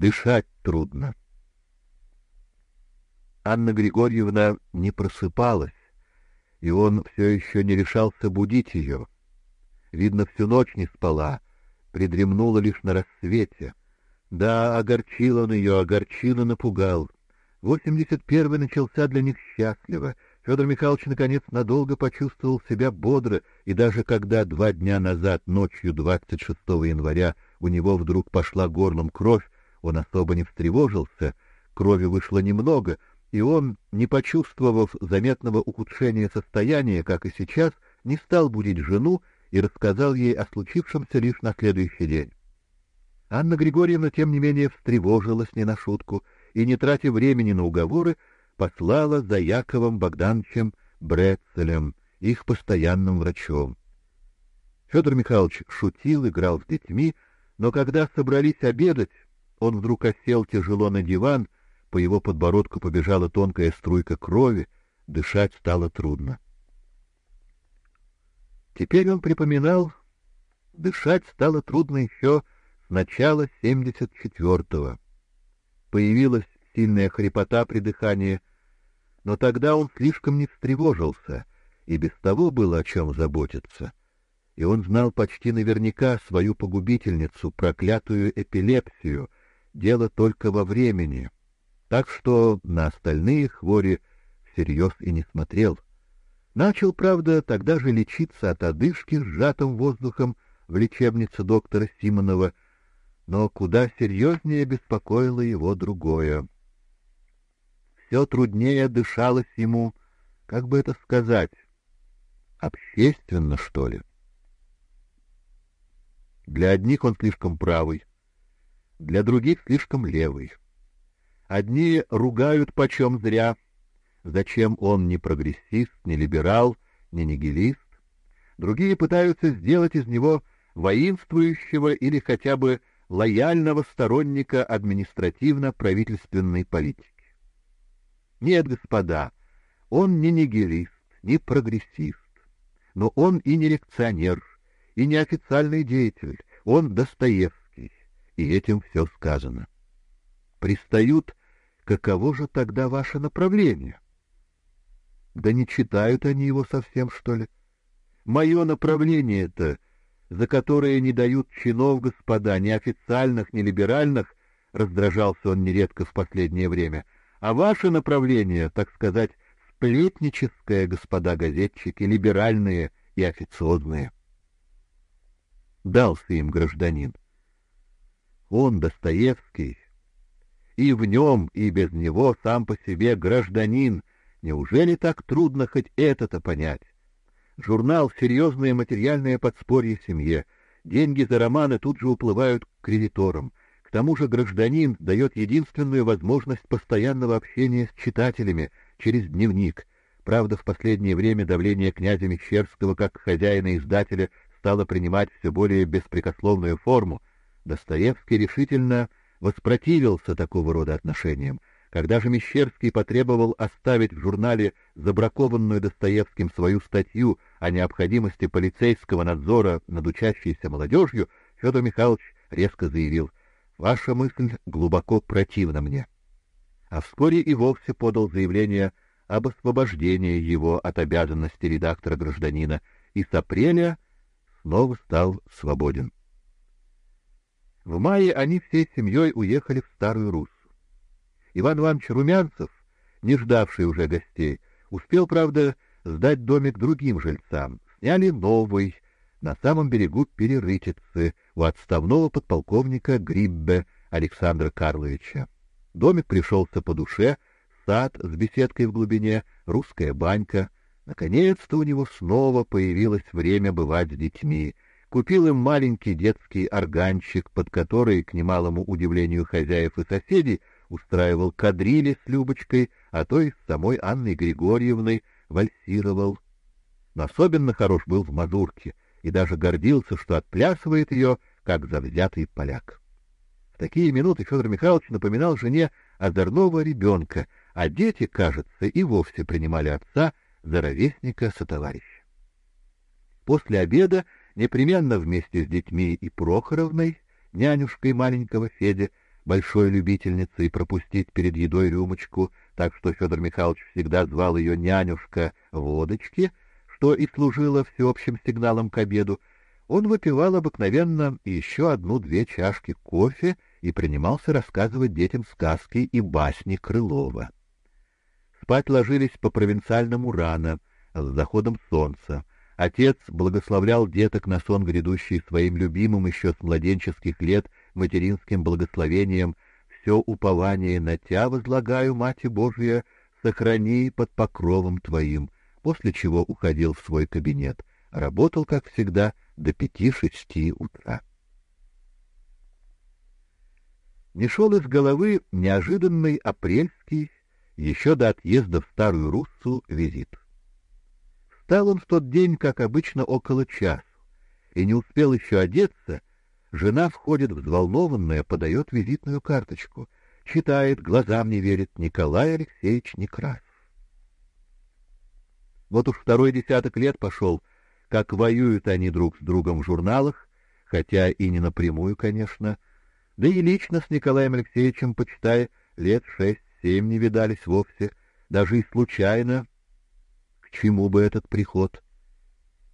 Дышать трудно. Анна Григорьевна не просыпалась, и он все еще не решался будить ее. Видно, всю ночь не спала, придремнула лишь на рассвете. Да, огорчил он ее, огорчил и напугал. Восемьдесят первый начался для них счастливо. Федор Михайлович наконец надолго почувствовал себя бодро, и даже когда два дня назад, ночью 26 января, у него вдруг пошла горлом кровь, он особо не встревожился, крови вышло немного, и он, не почувствовав заметного ухудшения состояния, как и сейчас, не стал будить жену и рассказал ей о случившемся лишь на следующий день. Анна Григорьевна, тем не менее, встревожилась не на шутку и, не тратя времени на уговоры, послала за Яковом Богдановичем Брецелем, их постоянным врачом. Федор Михайлович шутил, играл с детьми, но когда собрались обедать, он вдруг осел тяжело на диван, по его подбородку побежала тонкая струйка крови, дышать стало трудно. Теперь он припоминал, дышать стало трудно еще с начала 74-го. Появилась сильная хрипота при дыхании, но тогда он слишком не встревожился, и без того было о чем заботиться. И он знал почти наверняка свою погубительницу, проклятую эпилепсию, дело только во времени. Так что на остальные хвори всерьез и не смотрел. Начал, правда, тогда же лечиться от одышки сжатым воздухом в лечебнице доктора Симонова, но куда серьезнее беспокоило его другое. Все труднее дышалось ему, как бы это сказать, общественно, что ли. Для одних он слишком правый, для других слишком левый. Одни ругают почем зря — Зачем он не прогрессист, не либерал, не нигилист? Другие пытаются сделать из него воинствующего или хотя бы лояльного сторонника административно-правительственной политики. Нет, господа, он не нигилист, не прогрессист, но он и не лекционер, и не официальный деятель, он Достоевский, и этим все сказано. Пристают, каково же тогда ваше направление? Да не читают они его совсем, что ли? Мое направление это, за которое не дают чинов, господа, ни официальных, ни либеральных, раздражался он нередко в последнее время, а ваше направление, так сказать, сплетническое, господа газетчики, либеральные и официозные. Дался им гражданин. Он, Достоевский, и в нем, и без него сам по себе гражданин, Неужели так трудно хоть это-то понять? Журнал «Серьезное материальное подспорье семье». Деньги за романы тут же уплывают к кредиторам. К тому же гражданин дает единственную возможность постоянного общения с читателями через дневник. Правда, в последнее время давление князя Мещерского как хозяина-издателя стало принимать все более беспрекословную форму. Достоевский решительно воспротивился такого рода отношениям. Когда же Мещерский потребовал оставить в журнале забракованную Достоевским свою статью о необходимости полицейского надзора над учащейся молодежью, Федор Михайлович резко заявил: "Ваша мысль глубоко противна мне". А вскоре и вовсе подал заявление об освобождении его от обязанности редактора гражданина и с апреля снова стал свободен. В мае они всей семьей уехали в Старую Русь. Иван Иванович Румянцев, не ждавший уже гостей, успел, правда, сдать домик другим жильцам. Сняли новый на самом берегу Перерытицы у отставного подполковника Гриббе Александра Карловича. Домик пришелся по душе, сад с беседкой в глубине, русская банька. Наконец-то у него снова появилось время бывать с детьми. Купил им маленький детский органчик, под который, к немалому удивлению хозяев и соседей, устраивал кадрили с Любочкой, а то и с самой Анной Григорьевной вальсировал. Но особенно хорош был в мазурке и даже гордился, что отплясывает ее, как завзятый поляк. В такие минуты Федор Михайлович напоминал жене озорного ребенка, а дети, кажется, и вовсе принимали отца за ровесника сотоварища. После обеда, непременно вместе с детьми и Прохоровной, нянюшкой маленького Феди, большой любительницей пропустить перед едой рюмочку, так что Федор Михайлович всегда звал ее нянюшка водочки, что и служило всеобщим сигналом к обеду, он выпивал обыкновенно еще одну-две чашки кофе и принимался рассказывать детям сказки и басни Крылова. Спать ложились по-провинциальному рано, с заходом солнца. Отец благословлял деток на сон грядущий своим любимым еще с младенческих лет материнским благословением «Все упование на Тя возлагаю, Мать Божия, сохрани под покровом Твоим», после чего уходил в свой кабинет. Работал, как всегда, до пяти-шести утра. Не шел из головы неожиданный апрельский, еще до отъезда в Старую Руссу, визит. Встал он в тот день, как обычно, около часу, и не успел еще одеться, жена входит взволнованная, подает визитную карточку, читает, глазам не верит Николай Алексеевич Некрасов. Вот уж второй десяток лет пошел, как воюют они друг с другом в журналах, хотя и не напрямую, конечно, да и лично с Николаем Алексеевичем, почитай, лет шесть-семь не видались вовсе, даже и случайно. Чему бы этот приход?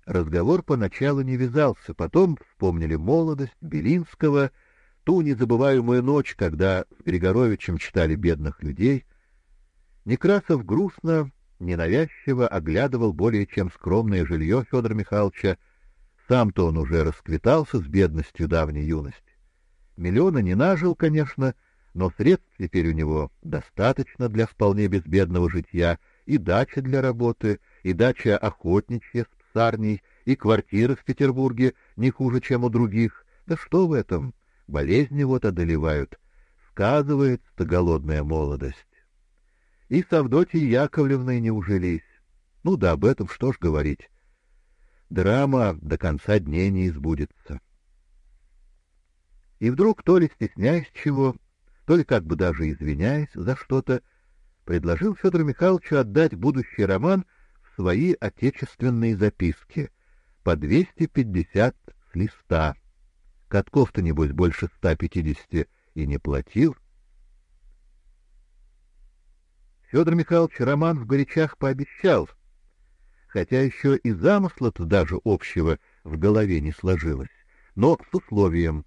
Разговор поначалу не вязался, потом вспомнили молодость Белинского, ту незабываемую ночь, когда с Григоровичем читали бедных людей. Некрасов грустно ненавязчиво оглядывал более чем скромное жилье Федора Михайловича. Сам-то он уже расквитался с бедностью давней юности. Миллиона не нажил, конечно, но средств теперь у него достаточно для вполне безбедного житья, и дача для работы, и дача охотничья с псарней, и квартира в Петербурге не хуже, чем у других. Да что в этом? Болезни вот одолевают. Сказывается голодная молодость и с Авдотьей Яковлевной не ужились. Ну да об этом что ж говорить. Драма до конца дней не избудется. И вдруг, то ли стесняясь чего, то ли как бы даже извиняясь за что-то, предложил Федору Михайловичу отдать будущий роман в свои отечественные записки по 250 с листа. Катков-то, небось, больше 150 и не платил. Федор Михайлович роман в горячах пообещал, хотя еще и замысла-то даже общего в голове не сложилось, но с условием.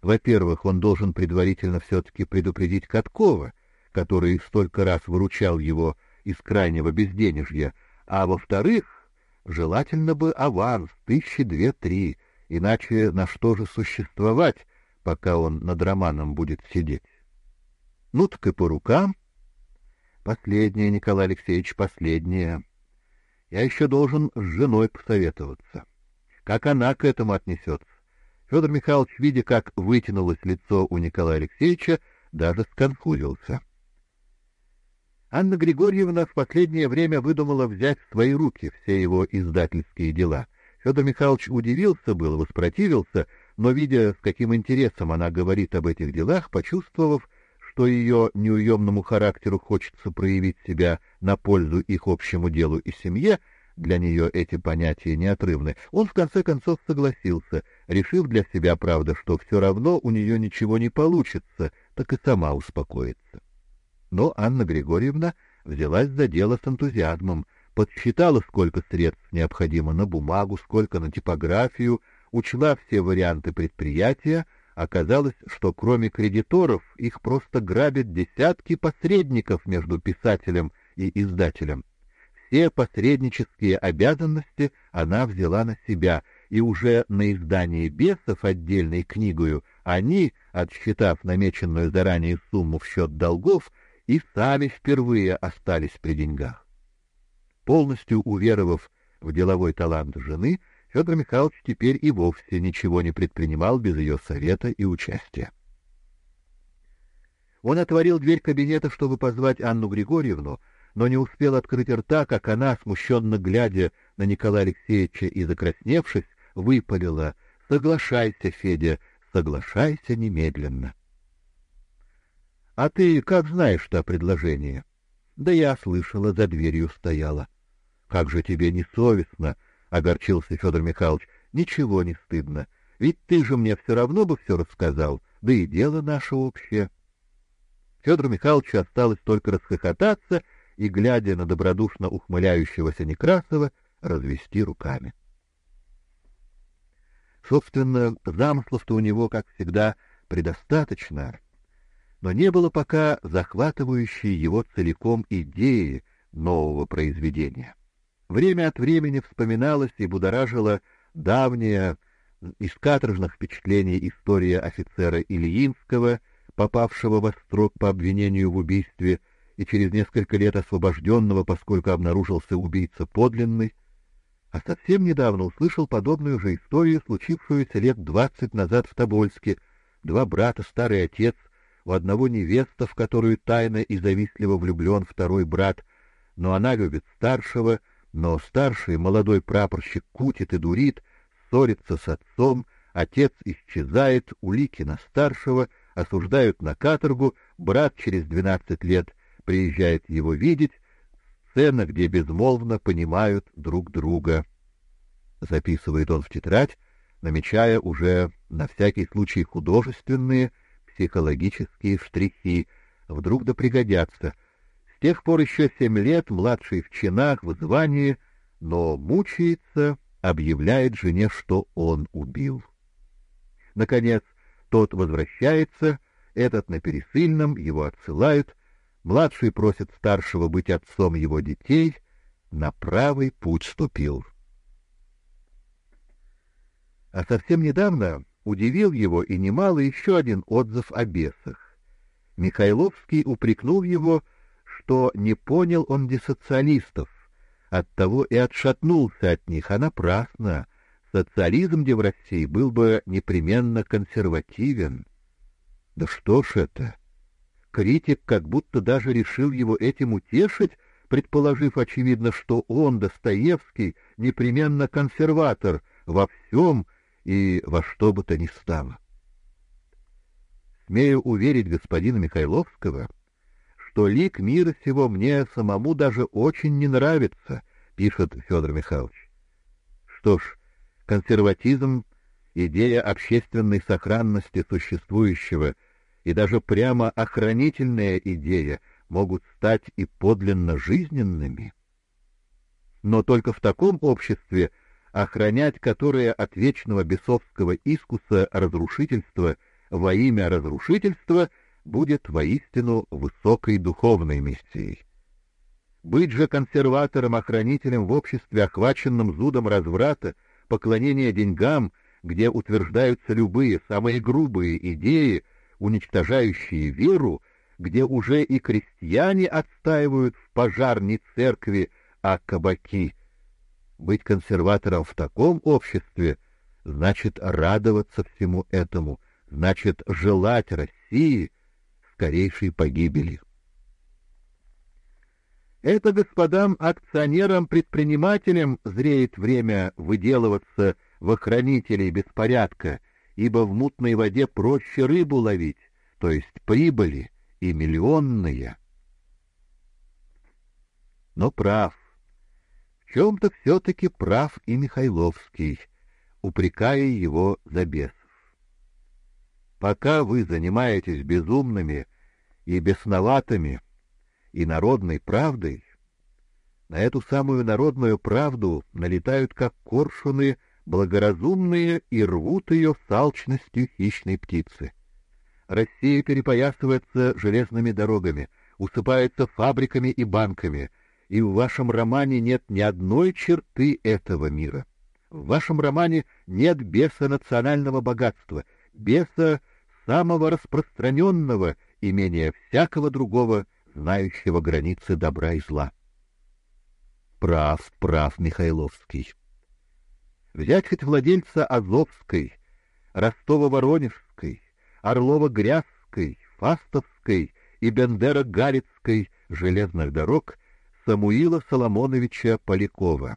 Во-первых, он должен предварительно все-таки предупредить Каткова, который столько раз выручал его из крайнего безденежья, а во-вторых, желательно бы аванс тысячи две-три, иначе на что же существовать, пока он над романом будет сидеть? Ну так и по рукам, Последнее, Николай Алексеевич, последнее. Я еще должен с женой посоветоваться. Как она к этому отнесется? Федор Михайлович, видя, как вытянулось лицо у Николая Алексеевича, даже сконфузился. Анна Григорьевна в последнее время выдумала взять в свои руки все его издательские дела. Федор Михайлович удивился было, воспротивился, но, видя, с каким интересом она говорит об этих делах, почувствовав, что ее неуемному характеру хочется проявить себя на пользу их общему делу и семье, для нее эти понятия неотрывны, он в конце концов согласился, решив для себя, правда, что все равно у нее ничего не получится, так и сама успокоится. Но Анна Григорьевна взялась за дело с энтузиазмом, подсчитала, сколько средств необходимо на бумагу, сколько на типографию, учла все варианты предприятия, Оказалось, что кроме кредиторов их просто грабят десятки посредников между писателем и издателем. Все посреднические обязанности она взяла на себя, и уже на издании «Бесов» отдельной книгою они, отсчитав намеченную заранее сумму в счет долгов, и сами впервые остались при деньгах. Полностью уверовав в деловой талант жены, Федор Михайлович теперь и вовсе ничего не предпринимал без ее совета и участия. Он отворил дверь кабинета, чтобы позвать Анну Григорьевну, но не успел открыть рта, как она, смущенно глядя на Николая Алексеевича и закрасневшись, выпалила «Соглашайся, Федя, соглашайся немедленно». «А ты как знаешь что предложение?» «Да я слышала, за дверью стояла». «Как же тебе не совестно!» огорчился Федор Михайлович. Ничего не стыдно. Ведь ты же мне все равно бы все рассказал. да и дело наше общее. Федору Михайловичу осталось только расхохотаться и, глядя на добродушно ухмыляющегося Некрасова, развести руками. Собственно, замыслов-то у него, как всегда, предостаточно, но не было пока захватывающей его целиком идеи нового произведения. Время от времени вспоминалась и будоражила давняя из каторжных впечатлений история офицера Ильинского, попавшего во строк по обвинению в убийстве и через несколько лет освобожденного, поскольку обнаружился убийца подлинный, а совсем недавно услышал подобную же историю, случившуюся лет двадцать назад в Тобольске. Два брата, старый отец, у одного невеста, в которую тайно и завистливо влюблен второй брат, но она любит старшего, но старший, молодой прапорщик, кутит и дурит, ссорится с отцом, отец исчезает, улики на старшего, осуждают на каторгу, брат через двенадцать лет приезжает его видеть, сцена, где безмолвно понимают друг друга. Записывает он в тетрадь, намечая уже на всякий случай художественные, психологические штрихи, вдруг да пригодятся. С тех пор еще семь лет, младший в чинах, в звании, но мучается, объявляет жене, что он убил. Наконец, тот возвращается, этот на пересыльном, его отсылают, Младший просит старшего быть отцом его детей, на правый путь ступил. А совсем недавно удивил его и немало еще один отзыв о бесах. Михайловский упрекнул его, что не понял он десоциалистов, оттого и отшатнулся от них, а напрасно. Социализм, где в России, был бы непременно консервативен. Да что ж это? Критик как будто даже решил его этим утешить, предположив, очевидно, что он, Достоевский, непременно консерватор во всем и во что бы то ни стало. Смею уверить господина Михайловского, что лик мира сего мне самому даже очень не нравится, пишет Федор Михайлович. Что ж, консерватизм — идея общественной сохранности существующего — и даже прямо охранительная идея могут стать и подлинно жизненными. Но только в таком обществе, охранять которое от вечного бесовского искуса разрушительства во имя разрушительства будет воистину высокой духовной миссией. Быть же консерватором-охранителем в обществе, охваченном зудом разврата, поклонения деньгам, где утверждаются любые, самые грубые идеи, уничтожающие веру, где уже и крестьяне отстаивают в пожар не церкви, а кабаки. Быть консерватором в таком обществе значит радоваться всему этому, значит желать России скорейшей погибели. Это господам акционерам-предпринимателям зреет время выделываться в охранителей беспорядка — ибо в мутной воде проще рыбу ловить, то есть прибыли и миллионные. Но прав. Чем-то все-таки прав и Михайловский, упрекая его за бесов. Пока вы занимаетесь безумными и бесноватыми и народной правдой, на эту самую народную правду налетают как коршуны благоразумные и рвут ее с алчностью хищной птицы. Россия перепоясывается железными дорогами, усыпается фабриками и банками, и в вашем романе нет ни одной черты этого мира. В вашем романе нет беса национального богатства, беса самого распространенного имения всякого другого, знающего границы добра и зла. Прав, прав Михайловский. Взять хоть владельца Азовской, Ростово-Воронежской, Орлово-Грязской, Фастовской и Бендера-Галицкой железных дорог Самуила Соломоновича Полякова.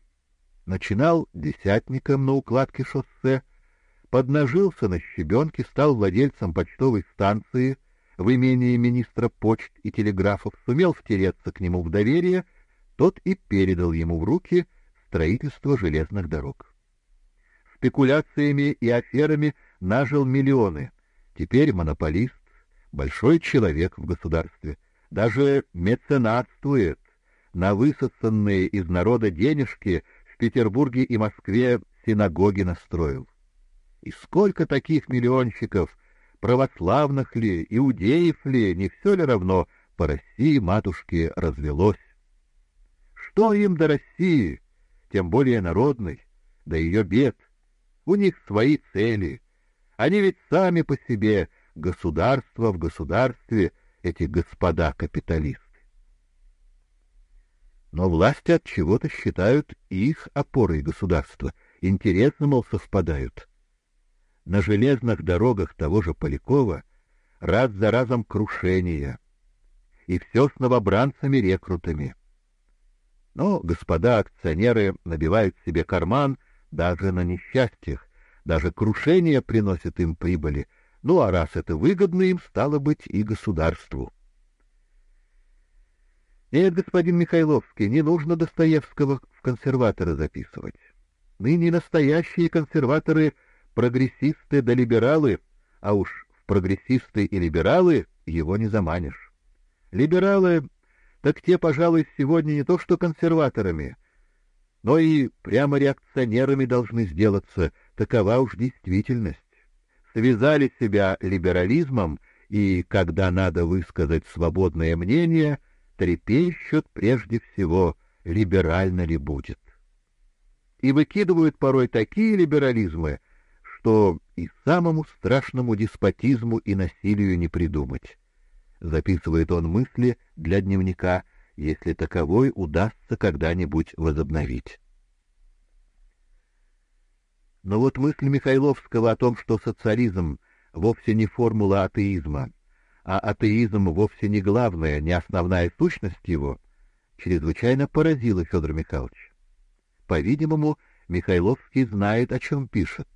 Начинал десятником на укладке шоссе, поднажился на щебенке, стал владельцем почтовой станции в имении министра почт и телеграфов, сумел втереться к нему в доверие, тот и передал ему в руки строительство железных дорог. Спекуляциями и аферами нажил миллионы, Теперь монополист, большой человек в государстве, даже меценатствует, на высосанные из народа денежки в Петербурге и Москве синагоги настроил. И сколько таких миллионщиков, православных ли, иудеев ли, не все ли равно, по России матушке развелось. Что им до России, тем более народной, до ее бед? У них свои цели. Они ведь сами по себе государство в государстве, эти господа капиталисты. Но власти от чего-то считают их опорой государства, интересы, мол, совпадают. На железных дорогах того же Полякова раз за разом крушения, и все с новобранцами-рекрутами. Но господа акционеры набивают себе карман даже на несчастьях, даже крушение приносит им прибыли, ну а раз это выгодно им, стало быть, и государству. Нет, господин Михайловский, не нужно Достоевского в консерваторы записывать. Ныне настоящие консерваторы — прогрессисты да либералы, а уж в прогрессисты и либералы его не заманишь. Либералы, так те, пожалуй, сегодня не то что консерваторами, но и прямо реакционерами должны сделаться, такова уж действительность. Связали себя либерализмом, и, когда надо высказать свободное мнение, трепещут прежде всего, либерально ли будет. И выкидывают порой такие либерализмы, что и самому страшному деспотизму и насилию не придумать записывает он мысли для дневника, если таковой удастся когда-нибудь возобновить. Но вот мысль Михайловского о том, что социализм вовсе не формула атеизма, а атеизм вовсе не главная, не основная сущность его, чрезвычайно поразила Федора Михайловича. По-видимому, Михайловский знает, о чем пишет,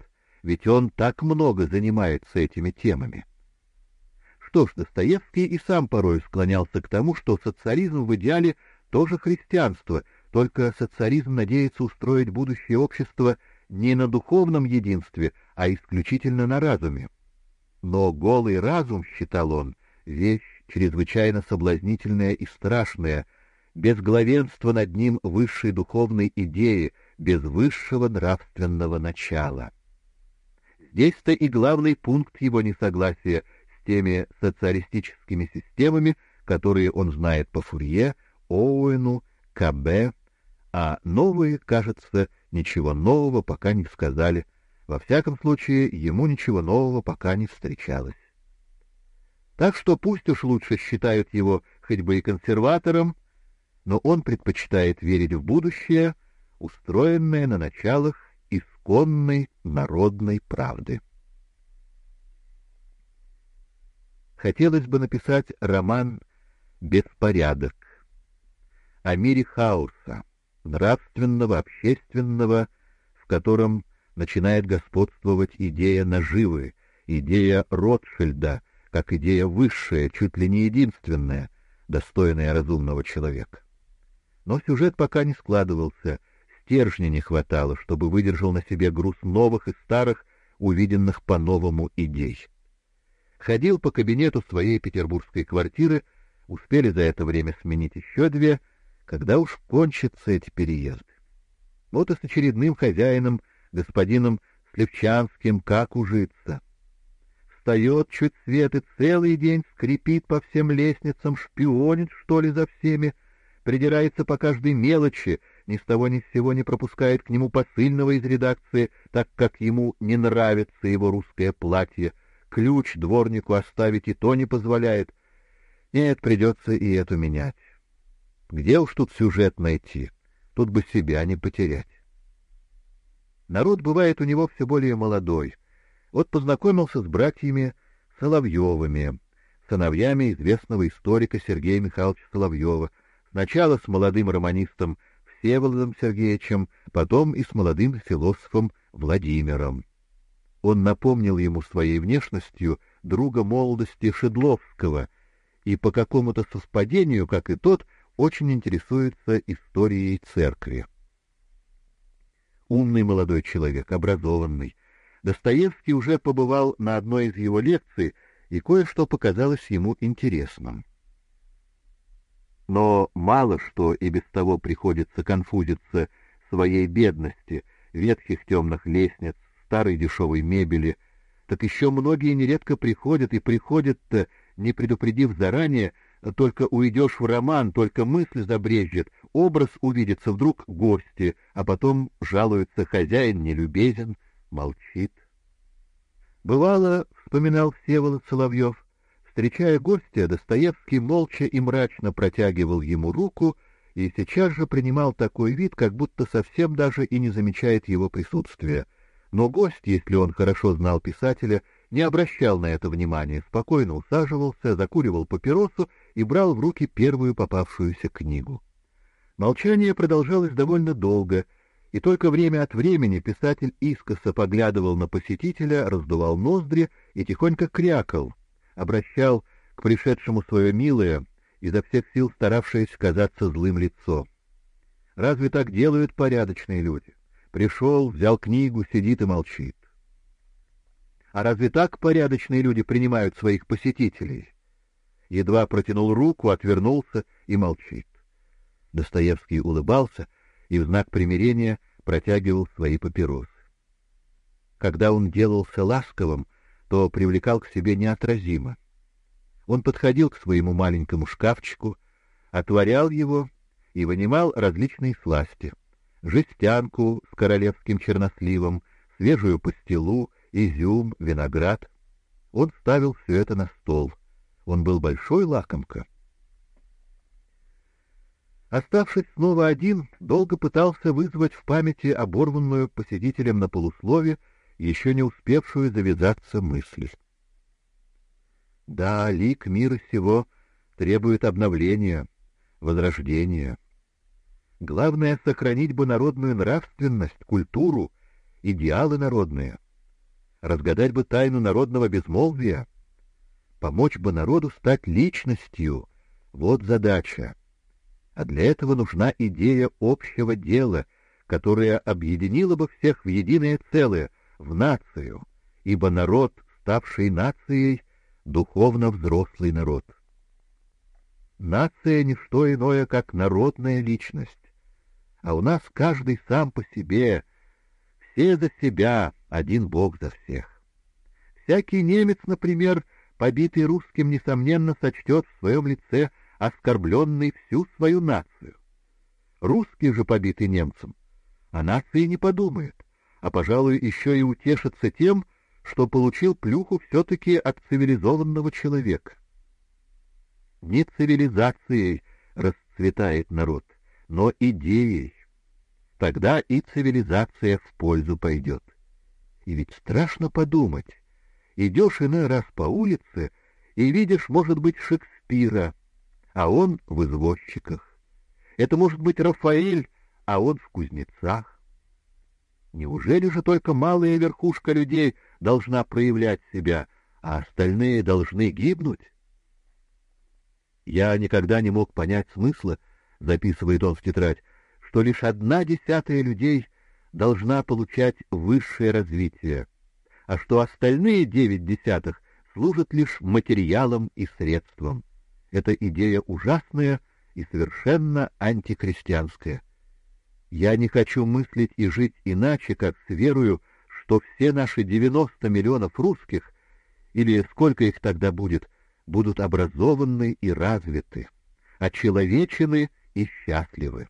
ведь он так много занимается этими темами. Что ж, Достоевский и сам порой склонялся к тому, что социализм в идеале тоже христианство, только социализм надеется устроить будущее общество не на духовном единстве, а исключительно на разуме. Но голый разум, считал он, вещь чрезвычайно соблазнительная и страшная, без главенства над ним высшей духовной идеи, без высшего нравственного начала. Здесь-то и главный пункт его несогласия — теми социалистическими системами, которые он знает по Фурье, Оуэну, Кабе, а новые, кажется, ничего нового пока не сказали. Во всяком случае, ему ничего нового пока не встречалось. Так что пусть уж лучше считают его хоть бы и консерватором, но он предпочитает верить в будущее, устроенное на началах исконной народной правды. Хотелось бы написать роман «Беспорядок» о мире хаоса, нравственного, общественного, в котором начинает господствовать идея наживы, идея Ротшильда, как идея высшая, чуть ли не единственная, достойная разумного человека. Но сюжет пока не складывался, стержня не хватало, чтобы выдержал на себе груз новых и старых, увиденных по-новому идей ходил по кабинету своей петербургской квартиры, успели за это время сменить еще две, когда уж кончатся эти переезды. Вот и с очередным хозяином, господином Слевчанским, как ужиться. Встает чуть свет и целый день скрипит по всем лестницам, шпионит, что ли, за всеми, придирается по каждой мелочи, ни с того ни с сего не пропускает к нему посыльного из редакции, так как ему не нравится его русское платье, ключ дворнику оставить и то не позволяет. Нет, придется и эту менять. Где уж тут сюжет найти? Тут бы себя не потерять. Народ бывает у него все более молодой. Вот познакомился с братьями Соловьевыми, сыновьями известного историка Сергея Михайловича Соловьева, сначала с молодым романистом Всеволодом Сергеевичем, потом и с молодым философом Владимиром. Он напомнил ему своей внешностью друга молодости Шедловского и по какому-то совпадению, как и тот, очень интересуется историей церкви. Умный молодой человек, образованный, Достоевский уже побывал на одной из его лекций, и кое-что показалось ему интересным. Но мало что и без того приходится конфузиться своей бедности, ветхих темных лестниц, старой дешевой мебели, так еще многие нередко приходят и приходят-то, не предупредив заранее, только уйдешь в роман, только мысль забрежет, образ увидится вдруг гости, а потом жалуется хозяин нелюбезен, молчит. Бывало, вспоминал Всеволод Соловьев, встречая гостя, Достоевский молча и мрачно протягивал ему руку и сейчас же принимал такой вид, как будто совсем даже и не замечает его присутствия. Но гость, если он хорошо знал писателя, не обращал на это внимания, спокойно усаживался, закуривал папиросу и брал в руки первую попавшуюся книгу. Молчание продолжалось довольно долго, и только время от времени писатель искоса поглядывал на посетителя, раздувал ноздри и тихонько крякал, обращал к пришедшему свое милое, изо всех сил старавшееся казаться злым лицо. Разве так делают порядочные люди? Пришел, взял книгу, сидит и молчит. А разве так порядочные люди принимают своих посетителей? Едва протянул руку, отвернулся и молчит. Достоевский улыбался и в знак примирения протягивал свои папиросы. Когда он делался ласковым, то привлекал к себе неотразимо. Он подходил к своему маленькому шкафчику, отворял его и вынимал различные сласти: жестянку с королевским черносливом, свежую пастилу, изюм, виноград. Он ставил все это на стол. Он был большой лакомка. Оставшись снова один, долго пытался вызвать в памяти оборванную посетителем на полуслове, еще не успевшую завязаться мысль. Да, лик мира сего требует обновления, возрождения. Главное — сохранить бы народную нравственность, культуру, идеалы народные — разгадать бы тайну народного безмолвия, помочь бы народу стать личностью. Вот задача. А для этого нужна идея общего дела, которая объединила бы всех в единое целое, в нацию, ибо народ, ставший нацией, духовно взрослый народ. Нация — не что иное, как народная личность. А у нас каждый сам по себе, все за себя, один Бог за всех. Всякий немец, например, побитый русским, несомненно, сочтет в своем лице оскорбленной всю свою нацию. Русский же, побитый немцем, о нации не подумает, а, пожалуй, еще и утешится тем, что получил плюху все-таки от цивилизованного человека. Не цивилизацией расцветает народ, но идеей. Тогда и цивилизация в пользу пойдет. И ведь страшно подумать. Идешь иной раз по улице и видишь, может быть, Шекспира, а он в извозчиках. Это может быть Рафаэль, а он в кузнецах. Неужели же только малая верхушка людей должна проявлять себя, а остальные должны гибнуть? Я никогда не мог понять смысла, записывает он в тетрадь, что лишь одна десятая людей — должна получать высшее развитие, а что остальные девять десятых служат лишь материалом и средством. Эта идея ужасная и совершенно антихристианская. Я не хочу мыслить и жить иначе, как с верою, что все наши девяносто миллионов русских, или сколько их тогда будет, будут образованы и развиты, очеловечены и счастливы.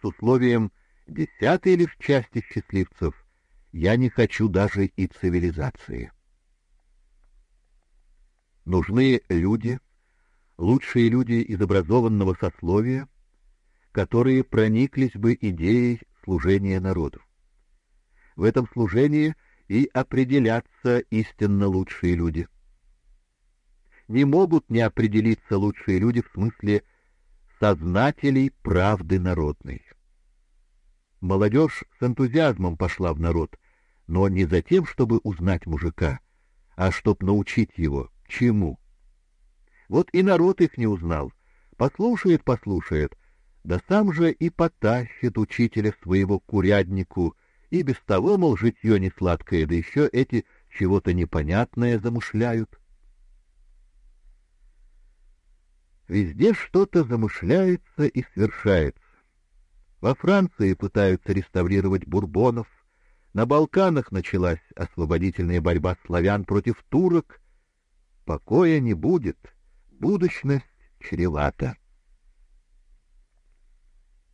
С условием десятой лишь части счастливцев, я не хочу даже и цивилизации. Нужны люди, лучшие люди из образованного сословия, которые прониклись бы идеей служения народу. В этом служении и определятся истинно лучшие люди. Не могут не определиться лучшие люди в смысле сознателей правды народной. Молодежь с энтузиазмом пошла в народ, но не за тем, чтобы узнать мужика, а чтоб научить его чему. Вот и народ их не узнал. Послушает, послушает, да сам же и потащит учителя своего куряднику И без того, мол, житье не сладкое, да еще эти чего-то непонятное замышляют. Везде что-то замышляется и свершается. Во Франции пытаются реставрировать бурбонов, на Балканах началась освободительная борьба славян против турок. Покоя не будет, будущность чревата.